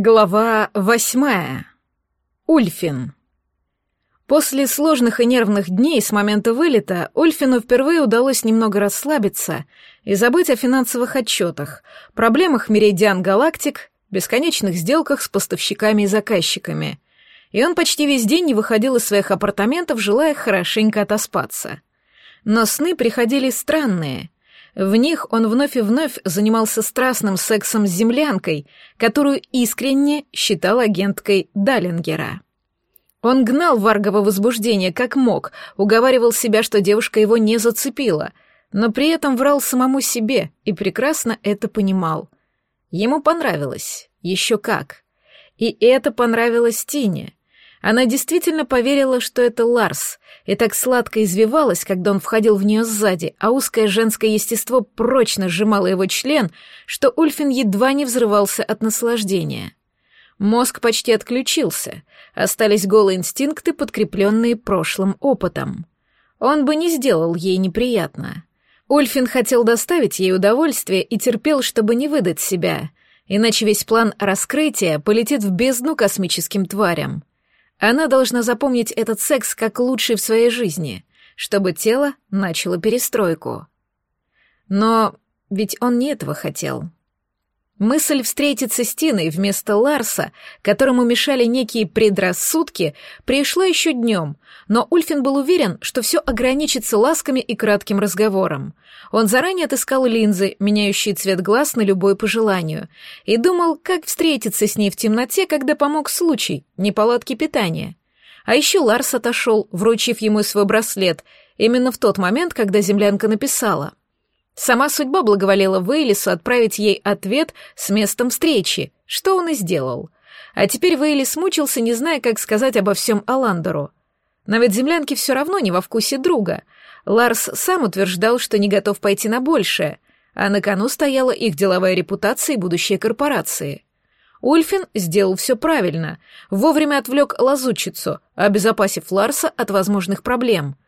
Глава восьмая. Ульфин. После сложных и нервных дней с момента вылета Ульфину впервые удалось немного расслабиться и забыть о финансовых отчетах, проблемах Меридиан Галактик, бесконечных сделках с поставщиками и заказчиками. И он почти весь день не выходил из своих апартаментов, желая хорошенько отоспаться. Но сны приходили странные — в них он вновь и вновь занимался страстным сексом с землянкой, которую искренне считал агенткой Даллингера. Он гнал Варгова возбуждение как мог, уговаривал себя, что девушка его не зацепила, но при этом врал самому себе и прекрасно это понимал. Ему понравилось, еще как. И это понравилось Тине. Она действительно поверила, что это Ларс, и так сладко извивалась, когда он входил в нее сзади, а узкое женское естество прочно сжимало его член, что Ульфин едва не взрывался от наслаждения. Мозг почти отключился, остались голые инстинкты, подкрепленные прошлым опытом. Он бы не сделал ей неприятно. Ульфин хотел доставить ей удовольствие и терпел, чтобы не выдать себя, иначе весь план раскрытия полетит в бездну космическим тварям. Она должна запомнить этот секс как лучший в своей жизни, чтобы тело начало перестройку. Но ведь он не этого хотел. Мысль встретиться с Тиной вместо Ларса, которому мешали некие предрассудки, пришла еще днем, но Ульфин был уверен, что все ограничится ласками и кратким разговором. Он заранее отыскал линзы, меняющие цвет глаз на любое пожеланию, и думал, как встретиться с ней в темноте, когда помог случай, неполадки питания. А еще Ларс отошел, вручив ему свой браслет, именно в тот момент, когда землянка написала — Сама судьба благоволела Вейлису отправить ей ответ с местом встречи, что он и сделал. А теперь Вейлис мучился, не зная, как сказать обо всем Аландеру. Но ведь землянки все равно не во вкусе друга. Ларс сам утверждал, что не готов пойти на большее, а на кону стояла их деловая репутация и будущее корпорации. Ульфин сделал все правильно, вовремя отвлек лазутчицу, обезопасив Ларса от возможных проблем —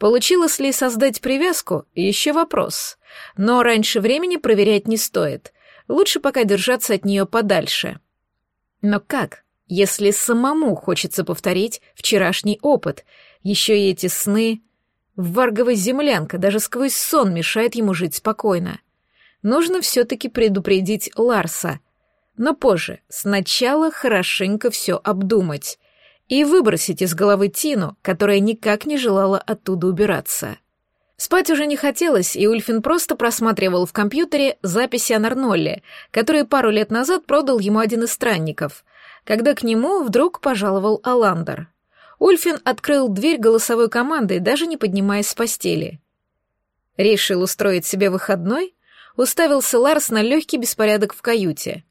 Получилось ли создать привязку — еще вопрос. Но раньше времени проверять не стоит. Лучше пока держаться от нее подальше. Но как, если самому хочется повторить вчерашний опыт? Еще и эти сны... Варгова землянка даже сквозь сон мешает ему жить спокойно. Нужно все-таки предупредить Ларса. Но позже, сначала хорошенько все обдумать и выбросить из головы Тину, которая никак не желала оттуда убираться. Спать уже не хотелось, и Ульфин просто просматривал в компьютере записи о Нарнолле, которые пару лет назад продал ему один из странников, когда к нему вдруг пожаловал Аландер. Ульфин открыл дверь голосовой командой, даже не поднимаясь с постели. Решил устроить себе выходной? Уставился Ларс на легкий беспорядок в каюте.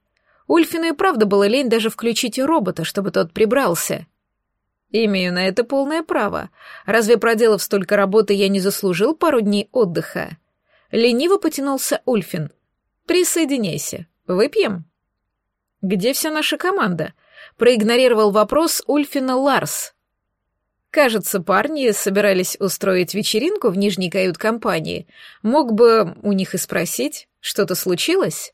Ульфину и правда было лень даже включить робота, чтобы тот прибрался — «Имею на это полное право. Разве проделав столько работы, я не заслужил пару дней отдыха?» Лениво потянулся Ульфин. «Присоединяйся. Выпьем?» «Где вся наша команда?» Проигнорировал вопрос Ульфина Ларс. «Кажется, парни собирались устроить вечеринку в нижней кают-компании. Мог бы у них и спросить, что-то случилось?»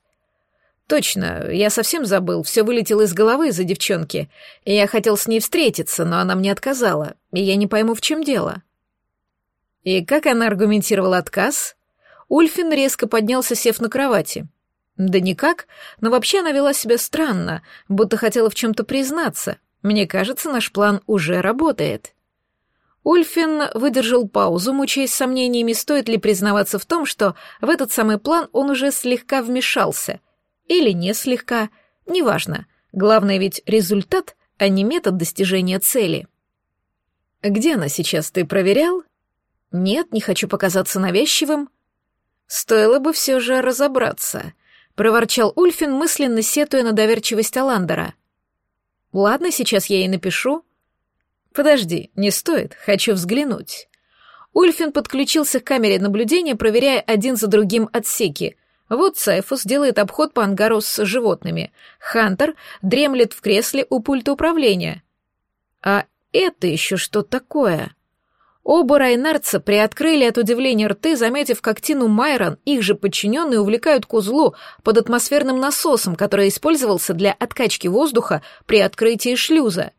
Точно, я совсем забыл, все вылетело из головы из-за девчонки. Я хотел с ней встретиться, но она мне отказала, и я не пойму, в чем дело. И как она аргументировала отказ? Ульфин резко поднялся, сев на кровати. Да никак, но вообще она вела себя странно, будто хотела в чем-то признаться. Мне кажется, наш план уже работает. Ульфин выдержал паузу, мучаясь сомнениями, стоит ли признаваться в том, что в этот самый план он уже слегка вмешался, или не слегка, неважно. Главное ведь результат, а не метод достижения цели. Где она сейчас, ты проверял? Нет, не хочу показаться навязчивым. Стоило бы все же разобраться, проворчал Ульфин, мысленно сетуя на доверчивость Аландера. Ладно, сейчас я ей напишу. Подожди, не стоит, хочу взглянуть. Ульфин подключился к камере наблюдения, проверяя один за другим отсеки — вот Сайфус делает обход по ангару с животными. Хантер дремлет в кресле у пульта управления. А это еще что такое? Оба райнарца приоткрыли от удивления рты, заметив, как Тину Майрон, их же подчиненные, увлекают к узлу под атмосферным насосом, который использовался для откачки воздуха при открытии шлюза.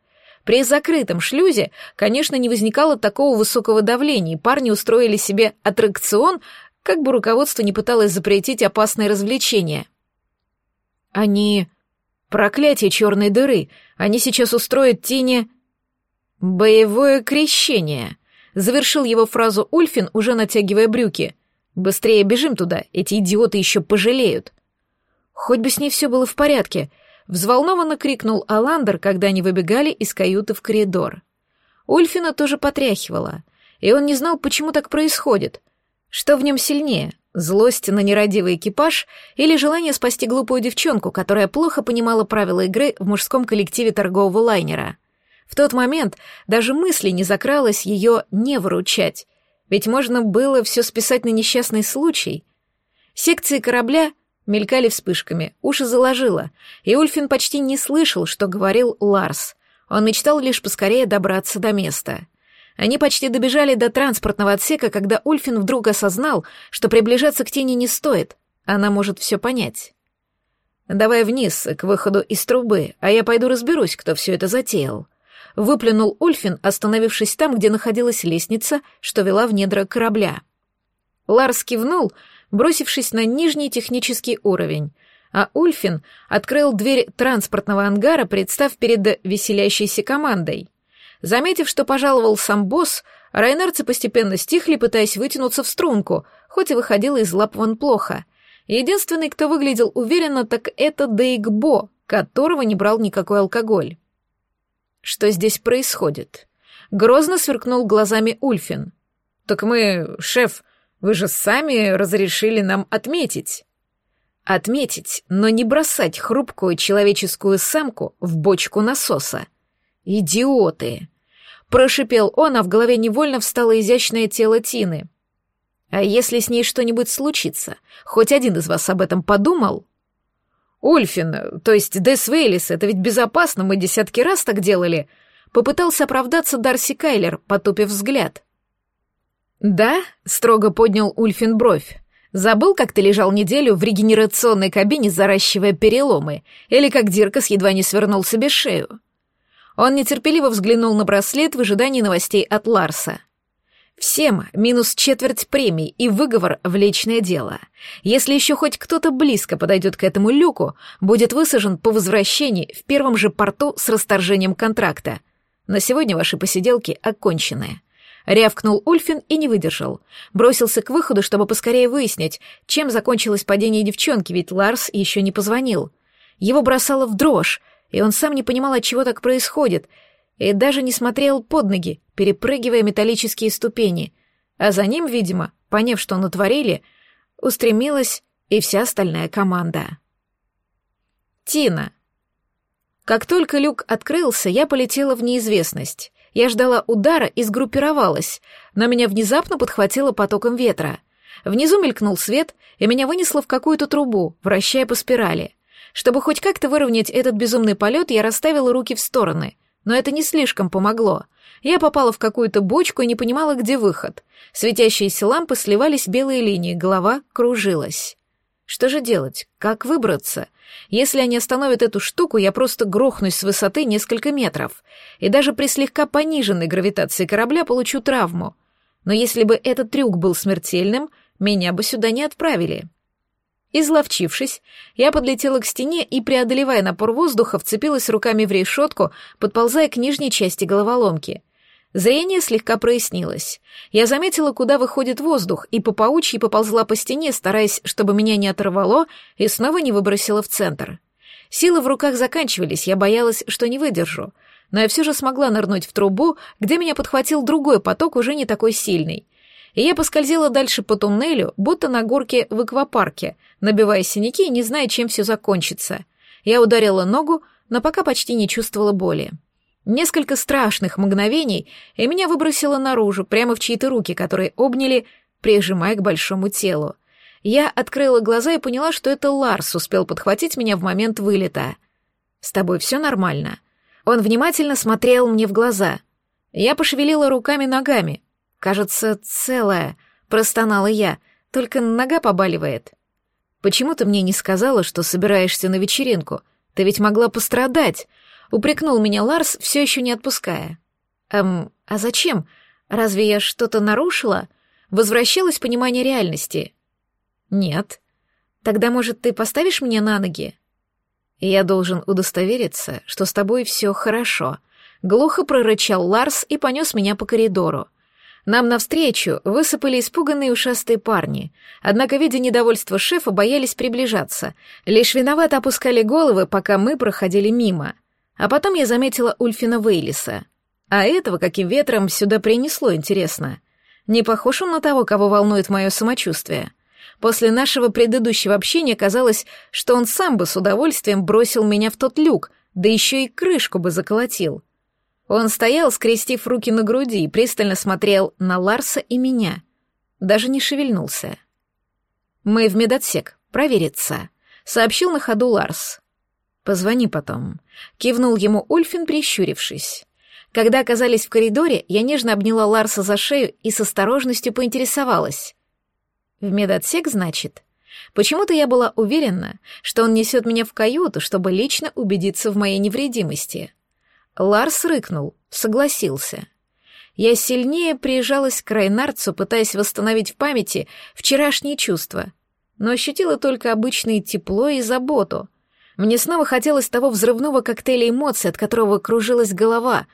При закрытом шлюзе, конечно, не возникало такого высокого давления, и парни устроили себе аттракцион, как бы руководство не пыталось запретить опасное развлечение. Они... Проклятие черной дыры! Они сейчас устроят Тине... Боевое крещение! Завершил его фразу Ульфин, уже натягивая брюки. «Быстрее бежим туда, эти идиоты еще пожалеют». «Хоть бы с ней все было в порядке», — взволнованно крикнул Аландер, когда они выбегали из каюты в коридор. Ульфина тоже потряхивала, и он не знал, почему так происходит. Что в нем сильнее, злость на нерадивый экипаж или желание спасти глупую девчонку, которая плохо понимала правила игры в мужском коллективе торгового лайнера — в тот момент даже мысли не закралось ее не выручать, ведь можно было все списать на несчастный случай. Секции корабля мелькали вспышками, уши заложило, и Ульфин почти не слышал, что говорил Ларс. Он мечтал лишь поскорее добраться до места. Они почти добежали до транспортного отсека, когда Ульфин вдруг осознал, что приближаться к тени не стоит, она может все понять. «Давай вниз, к выходу из трубы, а я пойду разберусь, кто все это затеял», выплюнул Ульфин, остановившись там, где находилась лестница, что вела в недра корабля. Ларс кивнул, бросившись на нижний технический уровень, а Ульфин открыл дверь транспортного ангара, представ перед веселящейся командой. Заметив, что пожаловал сам босс, райнерцы постепенно стихли, пытаясь вытянуться в струнку, хоть и выходило из лап вон плохо. Единственный, кто выглядел уверенно, так это Дейкбо, которого не брал никакой алкоголь. Что здесь происходит? Грозно сверкнул глазами Ульфин. Так мы, шеф, вы же сами разрешили нам отметить. Отметить, но не бросать хрупкую человеческую самку в бочку насоса. Идиоты! Прошипел он, а в голове невольно встало изящное тело Тины. А если с ней что-нибудь случится? Хоть один из вас об этом подумал? Ульфин, то есть Дес Вейлис, это ведь безопасно, мы десятки раз так делали. Попытался оправдаться Дарси Кайлер, потупив взгляд. Да, строго поднял Ульфин бровь. Забыл, как ты лежал неделю в регенерационной кабине, заращивая переломы, или как Диркас едва не свернул себе шею. Он нетерпеливо взглянул на браслет в ожидании новостей от Ларса. Всем минус четверть премий и выговор в личное дело. Если еще хоть кто-то близко подойдет к этому люку, будет высажен по возвращении в первом же порту с расторжением контракта. На сегодня ваши посиделки окончены. Рявкнул Ульфин и не выдержал. Бросился к выходу, чтобы поскорее выяснить, чем закончилось падение девчонки, ведь Ларс еще не позвонил. Его бросало в дрожь, и он сам не понимал, от чего так происходит — и даже не смотрел под ноги, перепрыгивая металлические ступени, а за ним, видимо, поняв, что натворили, устремилась и вся остальная команда. Тина. Как только люк открылся, я полетела в неизвестность. Я ждала удара и сгруппировалась, но меня внезапно подхватило потоком ветра. Внизу мелькнул свет, и меня вынесло в какую-то трубу, вращая по спирали. Чтобы хоть как-то выровнять этот безумный полет, я расставила руки в стороны — но это не слишком помогло. Я попала в какую-то бочку и не понимала, где выход. Светящиеся лампы сливались белые линии, голова кружилась. Что же делать? Как выбраться? Если они остановят эту штуку, я просто грохнусь с высоты несколько метров. И даже при слегка пониженной гравитации корабля получу травму. Но если бы этот трюк был смертельным, меня бы сюда не отправили. Изловчившись, я подлетела к стене и, преодолевая напор воздуха, вцепилась руками в решетку, подползая к нижней части головоломки. Зрение слегка прояснилось. Я заметила, куда выходит воздух, и по паучьи поползла по стене, стараясь, чтобы меня не оторвало и снова не выбросило в центр. Силы в руках заканчивались, я боялась, что не выдержу. Но я все же смогла нырнуть в трубу, где меня подхватил другой поток, уже не такой сильный и я поскользила дальше по туннелю, будто на горке в аквапарке, набивая синяки и не зная, чем все закончится. Я ударила ногу, но пока почти не чувствовала боли. Несколько страшных мгновений, и меня выбросило наружу, прямо в чьи-то руки, которые обняли, прижимая к большому телу. Я открыла глаза и поняла, что это Ларс успел подхватить меня в момент вылета. «С тобой все нормально?» Он внимательно смотрел мне в глаза. Я пошевелила руками-ногами, кажется, целая», — простонала я, «только нога побаливает». «Почему ты мне не сказала, что собираешься на вечеринку? Ты ведь могла пострадать», — упрекнул меня Ларс, все еще не отпуская. «Эм, а зачем? Разве я что-то нарушила?» Возвращалось понимание реальности. «Нет». «Тогда, может, ты поставишь меня на ноги?» «Я должен удостовериться, что с тобой все хорошо», — глухо прорычал Ларс и понес меня по коридору. Нам навстречу высыпали испуганные ушастые парни, однако, видя недовольство шефа, боялись приближаться, лишь виновато опускали головы, пока мы проходили мимо. А потом я заметила Ульфина Вейлиса. А этого каким ветром сюда принесло, интересно. Не похож он на того, кого волнует мое самочувствие. После нашего предыдущего общения казалось, что он сам бы с удовольствием бросил меня в тот люк, да еще и крышку бы заколотил. Он стоял, скрестив руки на груди, и пристально смотрел на Ларса и меня. Даже не шевельнулся. «Мы в медотсек. Провериться», — сообщил на ходу Ларс. «Позвони потом», — кивнул ему Ульфин, прищурившись. Когда оказались в коридоре, я нежно обняла Ларса за шею и с осторожностью поинтересовалась. В медотсек, значит? Почему-то я была уверена, что он несет меня в каюту, чтобы лично убедиться в моей невредимости. Ларс рыкнул, согласился. Я сильнее прижалась к Райнарцу, пытаясь восстановить в памяти вчерашние чувства, но ощутила только обычное тепло и заботу. Мне снова хотелось того взрывного коктейля эмоций, от которого кружилась голова,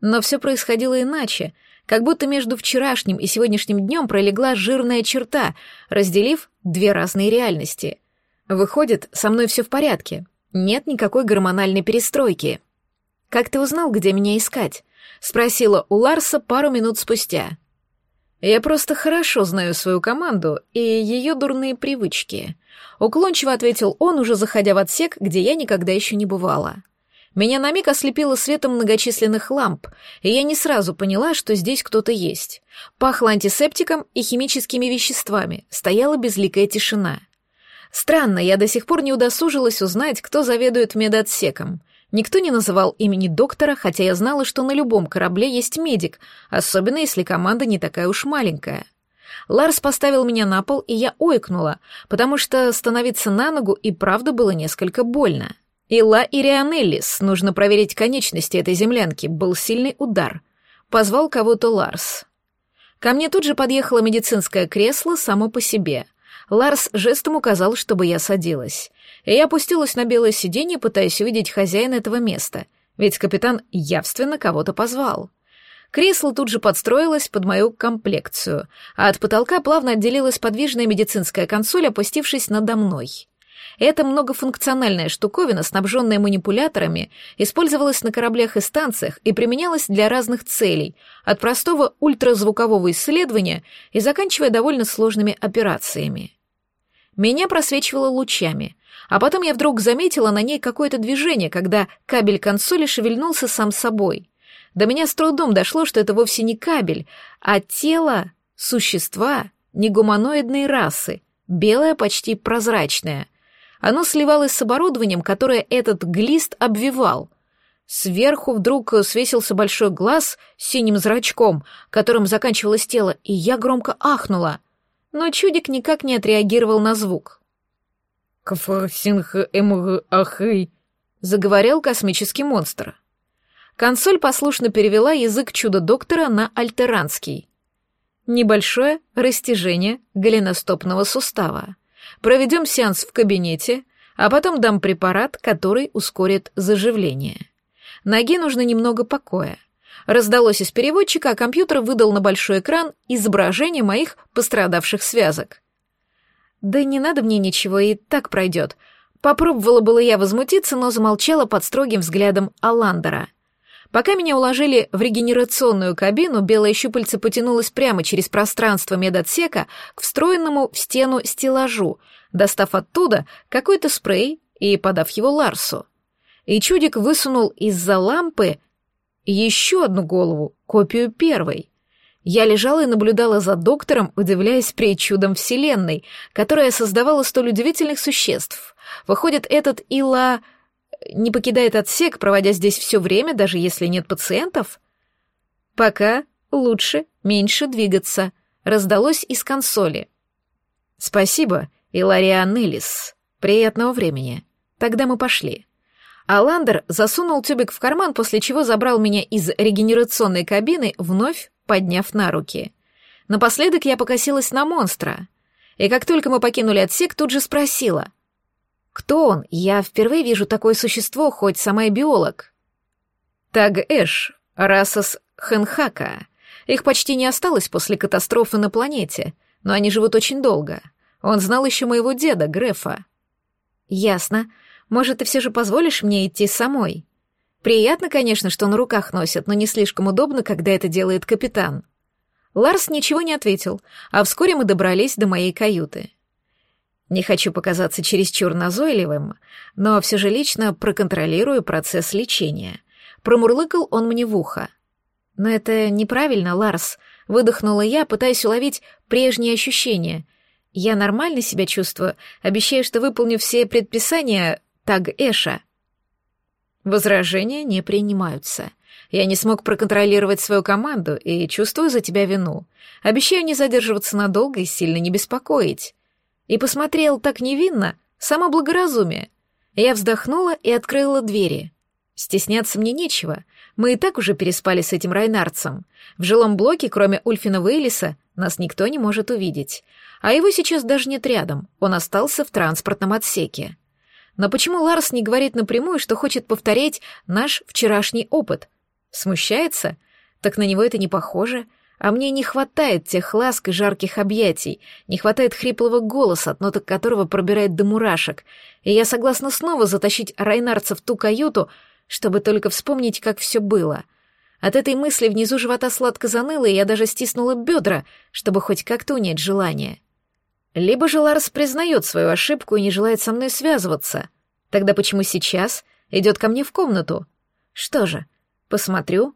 но все происходило иначе — как будто между вчерашним и сегодняшним днем пролегла жирная черта, разделив две разные реальности. Выходит, со мной все в порядке. Нет никакой гормональной перестройки. «Как ты узнал, где меня искать?» — спросила у Ларса пару минут спустя. «Я просто хорошо знаю свою команду и ее дурные привычки», — уклончиво ответил он, уже заходя в отсек, где я никогда еще не бывала. Меня на миг ослепило светом многочисленных ламп, и я не сразу поняла, что здесь кто-то есть. Пахло антисептиком и химическими веществами, стояла безликая тишина. Странно, я до сих пор не удосужилась узнать, кто заведует медотсеком. Никто не называл имени доктора, хотя я знала, что на любом корабле есть медик, особенно если команда не такая уж маленькая. Ларс поставил меня на пол, и я ойкнула, потому что становиться на ногу и правда было несколько больно. «Ила Ирианеллис, нужно проверить конечности этой землянки, был сильный удар». Позвал кого-то Ларс. Ко мне тут же подъехало медицинское кресло само по себе. Ларс жестом указал, чтобы я садилась. И я опустилась на белое сиденье, пытаясь увидеть хозяина этого места, ведь капитан явственно кого-то позвал. Кресло тут же подстроилось под мою комплекцию, а от потолка плавно отделилась подвижная медицинская консоль, опустившись надо мной. Эта многофункциональная штуковина, снабженная манипуляторами, использовалась на кораблях и станциях и применялась для разных целей, от простого ультразвукового исследования и заканчивая довольно сложными операциями. Меня просвечивало лучами, а потом я вдруг заметила на ней какое-то движение, когда кабель консоли шевельнулся сам собой. До меня с трудом дошло, что это вовсе не кабель, а тело существа негуманоидной расы, белое, почти прозрачное — оно сливалось с оборудованием, которое этот глист обвивал. Сверху вдруг свесился большой глаз с синим зрачком, которым заканчивалось тело, и я громко ахнула. Но чудик никак не отреагировал на звук. «Кафарсинх эмг ахый», — заговорил космический монстр. Консоль послушно перевела язык чудо-доктора на альтеранский. Небольшое растяжение голеностопного сустава. Проведем сеанс в кабинете, а потом дам препарат, который ускорит заживление. Ноге нужно немного покоя. Раздалось из переводчика, а компьютер выдал на большой экран изображение моих пострадавших связок. «Да не надо мне ничего, и так пройдет», Попробовала было я возмутиться, но замолчала под строгим взглядом Аландера. Пока меня уложили в регенерационную кабину, белое щупальце потянулось прямо через пространство медотсека к встроенному в стену стеллажу, достав оттуда какой-то спрей и подав его Ларсу. И чудик высунул из-за лампы еще одну голову, копию первой. Я лежала и наблюдала за доктором, удивляясь причудам Вселенной, которая создавала столь удивительных существ. Выходит, этот Ила не покидает отсек, проводя здесь все время, даже если нет пациентов? Пока лучше меньше двигаться, раздалось из консоли. «Спасибо, Илария Неллис. Приятного времени. Тогда мы пошли». Аландер засунул тюбик в карман, после чего забрал меня из регенерационной кабины, вновь подняв на руки. Напоследок я покосилась на монстра. И как только мы покинули отсек, тут же спросила. «Кто он? Я впервые вижу такое существо, хоть сама и биолог». «Таг Эш, Расас Хенхака. Их почти не осталось после катастрофы на планете, но они живут очень долго. Он знал еще моего деда, Грефа». «Ясно. Может, ты все же позволишь мне идти самой? Приятно, конечно, что на руках носят, но не слишком удобно, когда это делает капитан». Ларс ничего не ответил, а вскоре мы добрались до моей каюты. Не хочу показаться чересчур назойливым, но все же лично проконтролирую процесс лечения. Промурлыкал он мне в ухо. Но это неправильно, Ларс, выдохнула я, пытаясь уловить прежние ощущения. Я нормально себя чувствую, обещаю, что выполню все предписания Таг Эша. Возражения не принимаются. Я не смог проконтролировать свою команду и чувствую за тебя вину. Обещаю не задерживаться надолго и сильно не беспокоить. И посмотрел так невинно, само благоразумие. Я вздохнула и открыла двери. Стесняться мне нечего. Мы и так уже переспали с этим Райнарцем. В жилом блоке, кроме Ульфина Вейлиса, нас никто не может увидеть. А его сейчас даже нет рядом, он остался в транспортном отсеке. Но почему Ларс не говорит напрямую, что хочет повторять наш вчерашний опыт? Смущается? Так на него это не похоже. А мне не хватает тех ласк и жарких объятий, не хватает хриплого голоса, от ноток которого пробирает до мурашек, и я согласна снова затащить Райнарца в ту каюту, чтобы только вспомнить, как все было. От этой мысли внизу живота сладко заныло, и я даже стиснула бедра, чтобы хоть как-то унять желание. Либо же Ларс признает свою ошибку и не желает со мной связываться. Тогда почему сейчас идет ко мне в комнату? Что же, Посмотрю,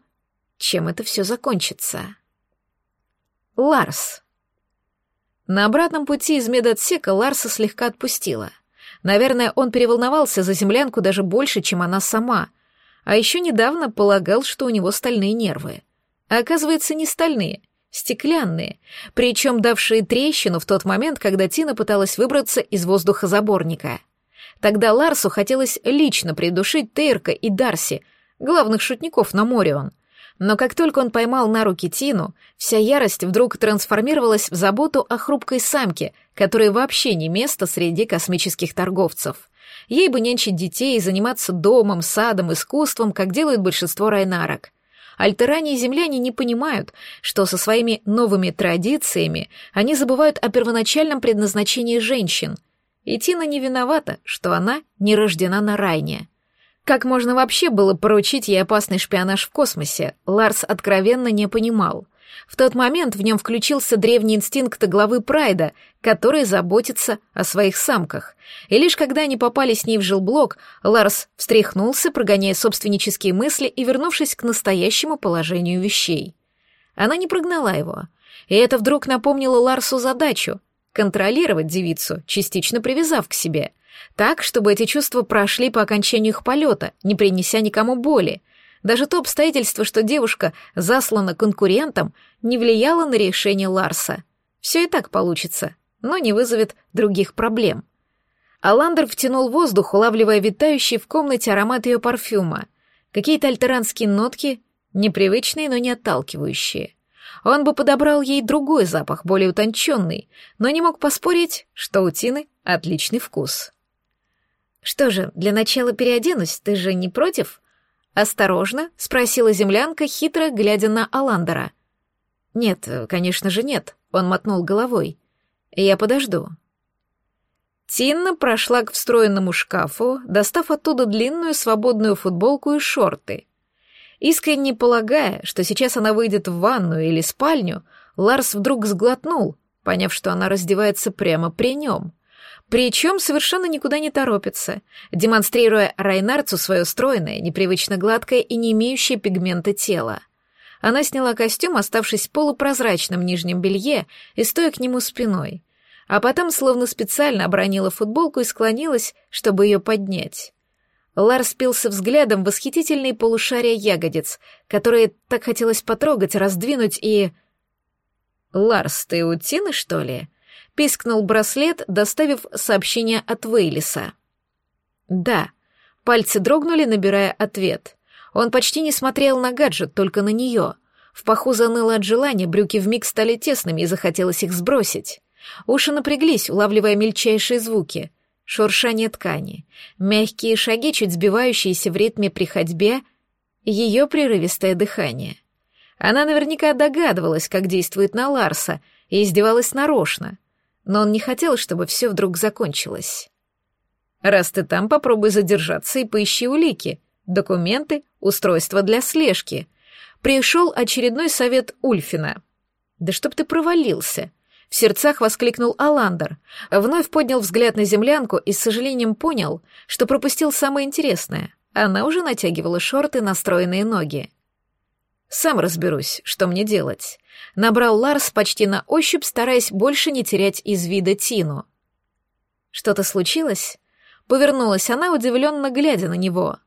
чем это все закончится. Ларс. На обратном пути из медотсека Ларса слегка отпустила. Наверное, он переволновался за землянку даже больше, чем она сама. А еще недавно полагал, что у него стальные нервы. А оказывается, не стальные, стеклянные, причем давшие трещину в тот момент, когда Тина пыталась выбраться из воздухозаборника. Тогда Ларсу хотелось лично придушить Тейрка и Дарси — главных шутников на море он. Но как только он поймал на руки Тину, вся ярость вдруг трансформировалась в заботу о хрупкой самке, которой вообще не место среди космических торговцев. Ей бы нянчить детей и заниматься домом, садом, искусством, как делают большинство райнарок. Альтеране и земляне не понимают, что со своими новыми традициями они забывают о первоначальном предназначении женщин. И Тина не виновата, что она не рождена на Райне. Как можно вообще было поручить ей опасный шпионаж в космосе, Ларс откровенно не понимал. В тот момент в нем включился древний инстинкт главы Прайда, который заботится о своих самках. И лишь когда они попали с ней в жилблок, Ларс встряхнулся, прогоняя собственнические мысли и вернувшись к настоящему положению вещей. Она не прогнала его. И это вдруг напомнило Ларсу задачу — контролировать девицу, частично привязав к себе — так, чтобы эти чувства прошли по окончанию их полета, не принеся никому боли. Даже то обстоятельство, что девушка заслана конкурентом, не влияло на решение Ларса. Все и так получится, но не вызовет других проблем. Аландер втянул воздух, улавливая витающий в комнате аромат ее парфюма. Какие-то альтеранские нотки, непривычные, но не отталкивающие. Он бы подобрал ей другой запах, более утонченный, но не мог поспорить, что у Тины отличный вкус. «Что же, для начала переоденусь, ты же не против?» «Осторожно?» — спросила землянка, хитро глядя на Аландера. «Нет, конечно же нет», — он мотнул головой. «Я подожду». Тинна прошла к встроенному шкафу, достав оттуда длинную свободную футболку и шорты. Искренне полагая, что сейчас она выйдет в ванную или спальню, Ларс вдруг сглотнул, поняв, что она раздевается прямо при нем. Причем совершенно никуда не торопится, демонстрируя Райнарцу свое стройное, непривычно гладкое и не имеющее пигмента тело. Она сняла костюм, оставшись в полупрозрачном нижнем белье и стоя к нему спиной, а потом словно специально обронила футболку и склонилась, чтобы ее поднять. Ларс пился взглядом восхитительные полушария ягодиц, которые так хотелось потрогать, раздвинуть и... «Ларс, ты у Тины, что ли?» — пискнул браслет, доставив сообщение от Вейлиса. «Да». Пальцы дрогнули, набирая ответ. Он почти не смотрел на гаджет, только на нее. В паху заныло от желания, брюки вмиг стали тесными и захотелось их сбросить. Уши напряглись, улавливая мельчайшие звуки. Шуршание ткани, мягкие шаги, чуть сбивающиеся в ритме при ходьбе, ее прерывистое дыхание. Она наверняка догадывалась, как действует на Ларса, и издевалась нарочно, но он не хотел, чтобы все вдруг закончилось. «Раз ты там, попробуй задержаться и поищи улики, документы, устройства для слежки». Пришел очередной совет Ульфина. «Да чтоб ты провалился!» В сердцах воскликнул Аландер, вновь поднял взгляд на землянку и с сожалением понял, что пропустил самое интересное. Она уже натягивала шорты на стройные ноги. Сам разберусь, что мне делать. Набрал Ларс почти на ощупь, стараясь больше не терять из вида Тину. Что-то случилось? Повернулась она, удивленно глядя на него.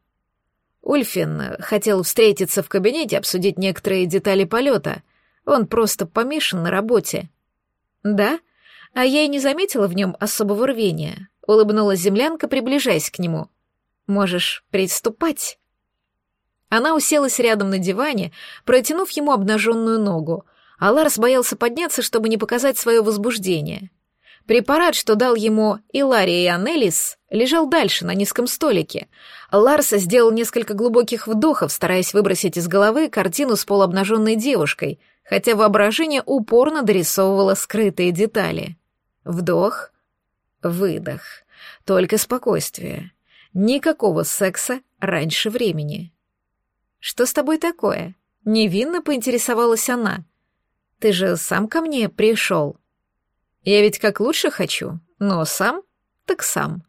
Ульфин хотел встретиться в кабинете, обсудить некоторые детали полета. Он просто помешан на работе. Да? А я и не заметила в нем особого рвения. Улыбнулась землянка, приближаясь к нему. Можешь приступать. Она уселась рядом на диване, протянув ему обнаженную ногу, а Ларс боялся подняться, чтобы не показать свое возбуждение. Препарат, что дал ему Илария и Анелис, лежал дальше, на низком столике. Ларс сделал несколько глубоких вдохов, стараясь выбросить из головы картину с полуобнаженной девушкой, хотя воображение упорно дорисовывало скрытые детали. Вдох, выдох, только спокойствие. Никакого секса раньше времени. «Что с тобой такое?» — невинно поинтересовалась она. «Ты же сам ко мне пришел». «Я ведь как лучше хочу, но сам, так сам».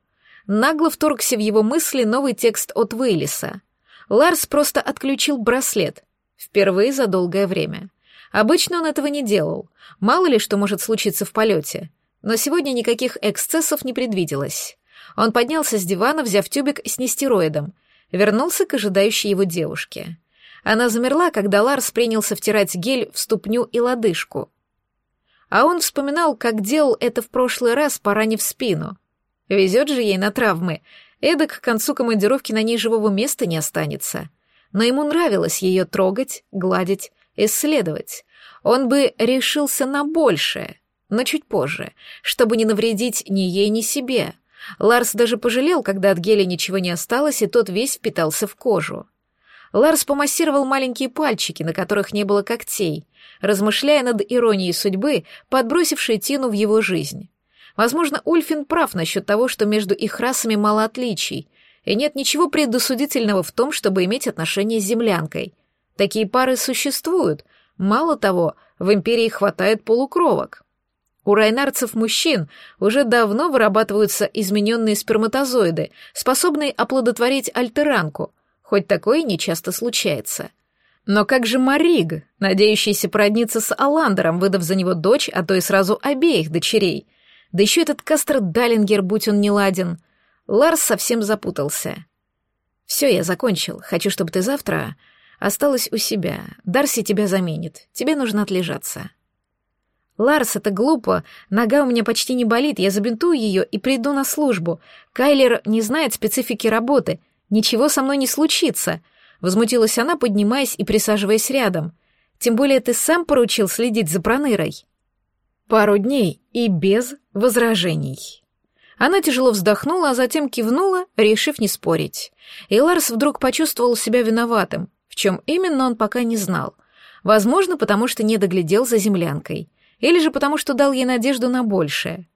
Нагло вторгся в его мысли новый текст от Вейлиса. Ларс просто отключил браслет. Впервые за долгое время. Обычно он этого не делал. Мало ли что может случиться в полете. Но сегодня никаких эксцессов не предвиделось. Он поднялся с дивана, взяв тюбик с нестероидом, вернулся к ожидающей его девушке. Она замерла, когда Ларс принялся втирать гель в ступню и лодыжку. А он вспоминал, как делал это в прошлый раз, поранив спину. Везет же ей на травмы, эдак к концу командировки на ней живого места не останется. Но ему нравилось ее трогать, гладить, исследовать. Он бы решился на большее, но чуть позже, чтобы не навредить ни ей, ни себе — Ларс даже пожалел, когда от геля ничего не осталось, и тот весь впитался в кожу. Ларс помассировал маленькие пальчики, на которых не было когтей, размышляя над иронией судьбы, подбросившей Тину в его жизнь. Возможно, Ульфин прав насчет того, что между их расами мало отличий, и нет ничего предосудительного в том, чтобы иметь отношения с землянкой. Такие пары существуют. Мало того, в империи хватает полукровок. У райнарцев-мужчин уже давно вырабатываются измененные сперматозоиды, способные оплодотворить альтеранку, хоть такое не часто случается. Но как же Мариг, надеющийся породниться с Аландером, выдав за него дочь, а то и сразу обеих дочерей? Да еще этот Кастер Даллингер, будь он неладен. Ларс совсем запутался. «Все, я закончил. Хочу, чтобы ты завтра осталась у себя. Дарси тебя заменит. Тебе нужно отлежаться». «Ларс, это глупо. Нога у меня почти не болит, я забинтую ее и приду на службу. Кайлер не знает специфики работы. Ничего со мной не случится», — возмутилась она, поднимаясь и присаживаясь рядом. «Тем более ты сам поручил следить за Пронырой». Пару дней и без возражений. Она тяжело вздохнула, а затем кивнула, решив не спорить. И Ларс вдруг почувствовал себя виноватым, в чем именно он пока не знал. Возможно, потому что не доглядел за землянкой или же потому, что дал ей надежду на большее.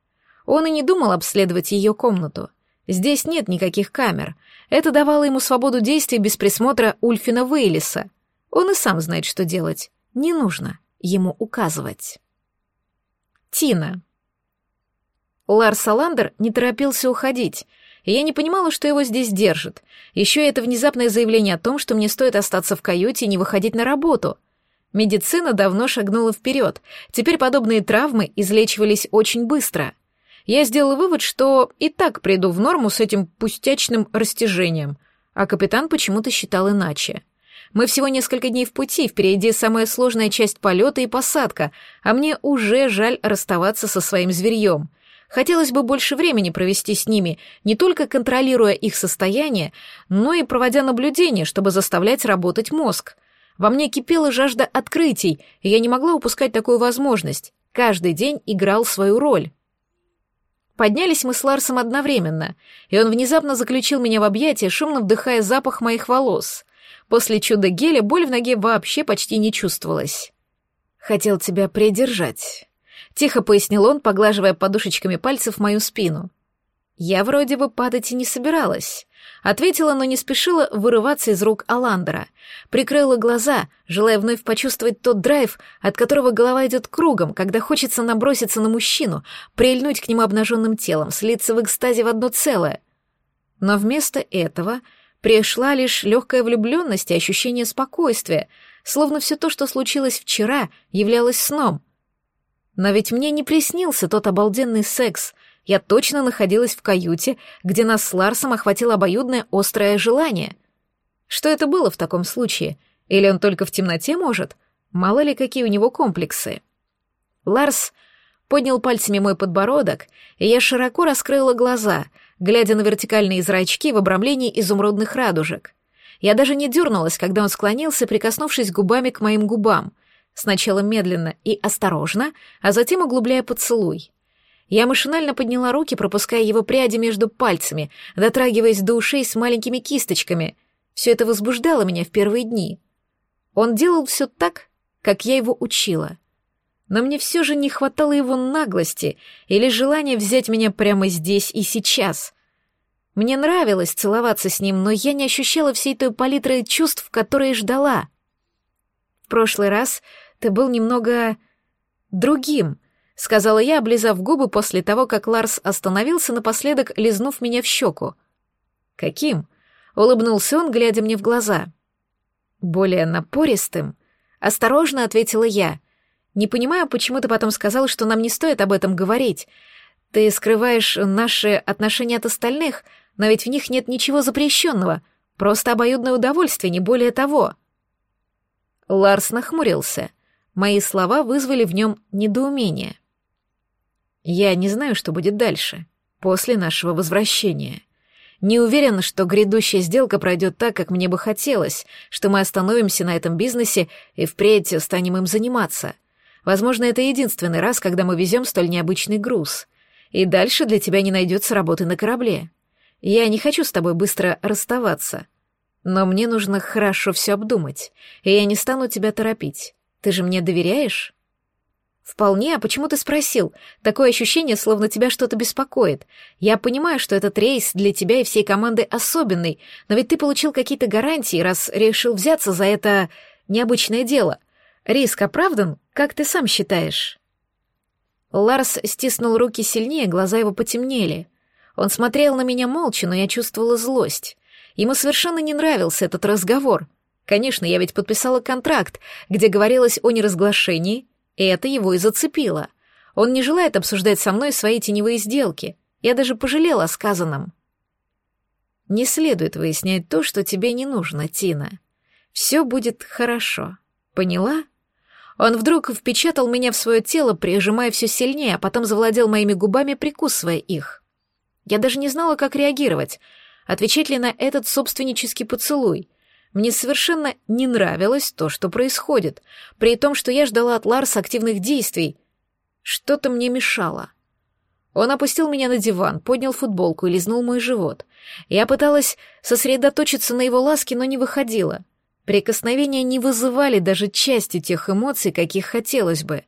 Он и не думал обследовать ее комнату. Здесь нет никаких камер. Это давало ему свободу действий без присмотра Ульфина Вейлиса. Он и сам знает, что делать. Не нужно ему указывать. Тина. Ларс Саландер не торопился уходить, я не понимала, что его здесь держит. Еще это внезапное заявление о том, что мне стоит остаться в каюте и не выходить на работу — Медицина давно шагнула вперед. Теперь подобные травмы излечивались очень быстро. Я сделала вывод, что и так приду в норму с этим пустячным растяжением, а капитан почему-то считал иначе. Мы всего несколько дней в пути, впереди самая сложная часть полета и посадка, а мне уже жаль расставаться со своим зверьем. Хотелось бы больше времени провести с ними, не только контролируя их состояние, но и проводя наблюдение, чтобы заставлять работать мозг. Во мне кипела жажда открытий, и я не могла упускать такую возможность. Каждый день играл свою роль. Поднялись мы с Ларсом одновременно, и он внезапно заключил меня в объятия, шумно вдыхая запах моих волос. После чуда геля боль в ноге вообще почти не чувствовалась. «Хотел тебя придержать», — тихо пояснил он, поглаживая подушечками пальцев мою спину. Я вроде бы падать и не собиралась. Ответила, но не спешила вырываться из рук Аландера. Прикрыла глаза, желая вновь почувствовать тот драйв, от которого голова идет кругом, когда хочется наброситься на мужчину, прильнуть к нему обнаженным телом, слиться в экстазе в одно целое. Но вместо этого пришла лишь легкая влюбленность и ощущение спокойствия, словно все то, что случилось вчера, являлось сном. Но ведь мне не приснился тот обалденный секс — я точно находилась в каюте, где нас с Ларсом охватило обоюдное острое желание. Что это было в таком случае? Или он только в темноте может? Мало ли, какие у него комплексы. Ларс поднял пальцами мой подбородок, и я широко раскрыла глаза, глядя на вертикальные зрачки в обрамлении изумрудных радужек. Я даже не дернулась, когда он склонился, прикоснувшись губами к моим губам, сначала медленно и осторожно, а затем углубляя поцелуй. Я машинально подняла руки, пропуская его пряди между пальцами, дотрагиваясь до ушей с маленькими кисточками. Все это возбуждало меня в первые дни. Он делал все так, как я его учила. Но мне все же не хватало его наглости или желания взять меня прямо здесь и сейчас. Мне нравилось целоваться с ним, но я не ощущала всей той палитры чувств, которые ждала. В прошлый раз ты был немного другим — сказала я, облизав губы после того, как Ларс остановился, напоследок лизнув меня в щеку. «Каким?» — улыбнулся он, глядя мне в глаза. «Более напористым?» — осторожно ответила я. «Не понимаю, почему ты потом сказал, что нам не стоит об этом говорить. Ты скрываешь наши отношения от остальных, но ведь в них нет ничего запрещенного, просто обоюдное удовольствие, не более того». Ларс нахмурился. Мои слова вызвали в нем недоумение. Я не знаю, что будет дальше, после нашего возвращения. Не уверена, что грядущая сделка пройдет так, как мне бы хотелось, что мы остановимся на этом бизнесе и впредь станем им заниматься. Возможно, это единственный раз, когда мы везем столь необычный груз. И дальше для тебя не найдется работы на корабле. Я не хочу с тобой быстро расставаться. Но мне нужно хорошо все обдумать, и я не стану тебя торопить. Ты же мне доверяешь? «Вполне, а почему ты спросил? Такое ощущение, словно тебя что-то беспокоит. Я понимаю, что этот рейс для тебя и всей команды особенный, но ведь ты получил какие-то гарантии, раз решил взяться за это необычное дело. Риск оправдан, как ты сам считаешь?» Ларс стиснул руки сильнее, глаза его потемнели. Он смотрел на меня молча, но я чувствовала злость. Ему совершенно не нравился этот разговор. Конечно, я ведь подписала контракт, где говорилось о неразглашении — и это его и зацепило. Он не желает обсуждать со мной свои теневые сделки. Я даже пожалела о сказанном. Не следует выяснять то, что тебе не нужно, Тина. Все будет хорошо. Поняла? Он вдруг впечатал меня в свое тело, прижимая все сильнее, а потом завладел моими губами, прикусывая их. Я даже не знала, как реагировать, отвечать ли на этот собственнический поцелуй — мне совершенно не нравилось то, что происходит, при том, что я ждала от Ларса активных действий. Что-то мне мешало. Он опустил меня на диван, поднял футболку и лизнул мой живот. Я пыталась сосредоточиться на его ласке, но не выходила. Прикосновения не вызывали даже части тех эмоций, каких хотелось бы.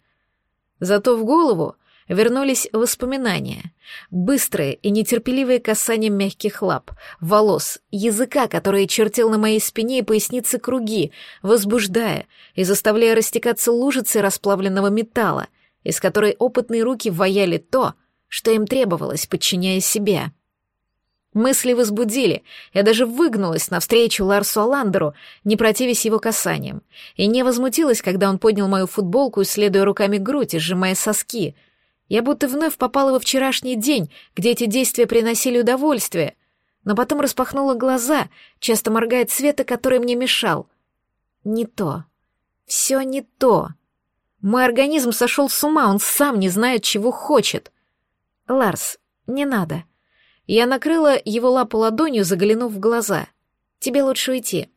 Зато в голову вернулись воспоминания. Быстрые и нетерпеливые касания мягких лап, волос, языка, который чертил на моей спине и пояснице круги, возбуждая и заставляя растекаться лужицы расплавленного металла, из которой опытные руки ваяли то, что им требовалось, подчиняя себя. Мысли возбудили, я даже выгнулась навстречу Ларсу Аландеру, не противясь его касаниям, и не возмутилась, когда он поднял мою футболку, исследуя руками грудь и сжимая соски — я будто вновь попала во вчерашний день, где эти действия приносили удовольствие, но потом распахнула глаза, часто моргая цвета, который мне мешал. Не то. Все не то. Мой организм сошел с ума, он сам не знает, чего хочет. Ларс, не надо. Я накрыла его лапу ладонью, заглянув в глаза. Тебе лучше уйти.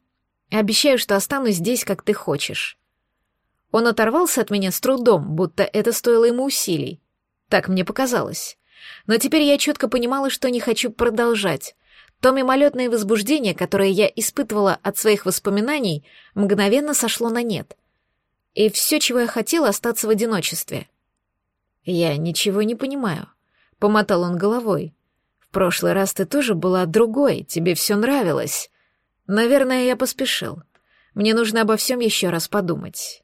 Обещаю, что останусь здесь, как ты хочешь. Он оторвался от меня с трудом, будто это стоило ему усилий. Так мне показалось. Но теперь я четко понимала, что не хочу продолжать. То мимолетное возбуждение, которое я испытывала от своих воспоминаний, мгновенно сошло на нет. И все, чего я хотела, остаться в одиночестве. «Я ничего не понимаю», — помотал он головой. «В прошлый раз ты тоже была другой, тебе все нравилось. Наверное, я поспешил. Мне нужно обо всем еще раз подумать».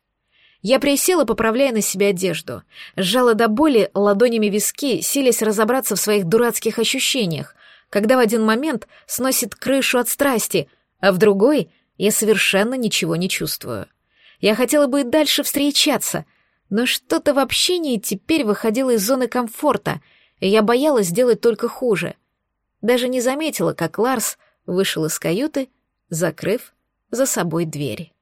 Я присела, поправляя на себе одежду, сжала до боли ладонями виски, силясь разобраться в своих дурацких ощущениях, когда в один момент сносит крышу от страсти, а в другой я совершенно ничего не чувствую. Я хотела бы и дальше встречаться, но что-то в общении теперь выходило из зоны комфорта, и я боялась сделать только хуже. Даже не заметила, как Ларс вышел из каюты, закрыв за собой дверь.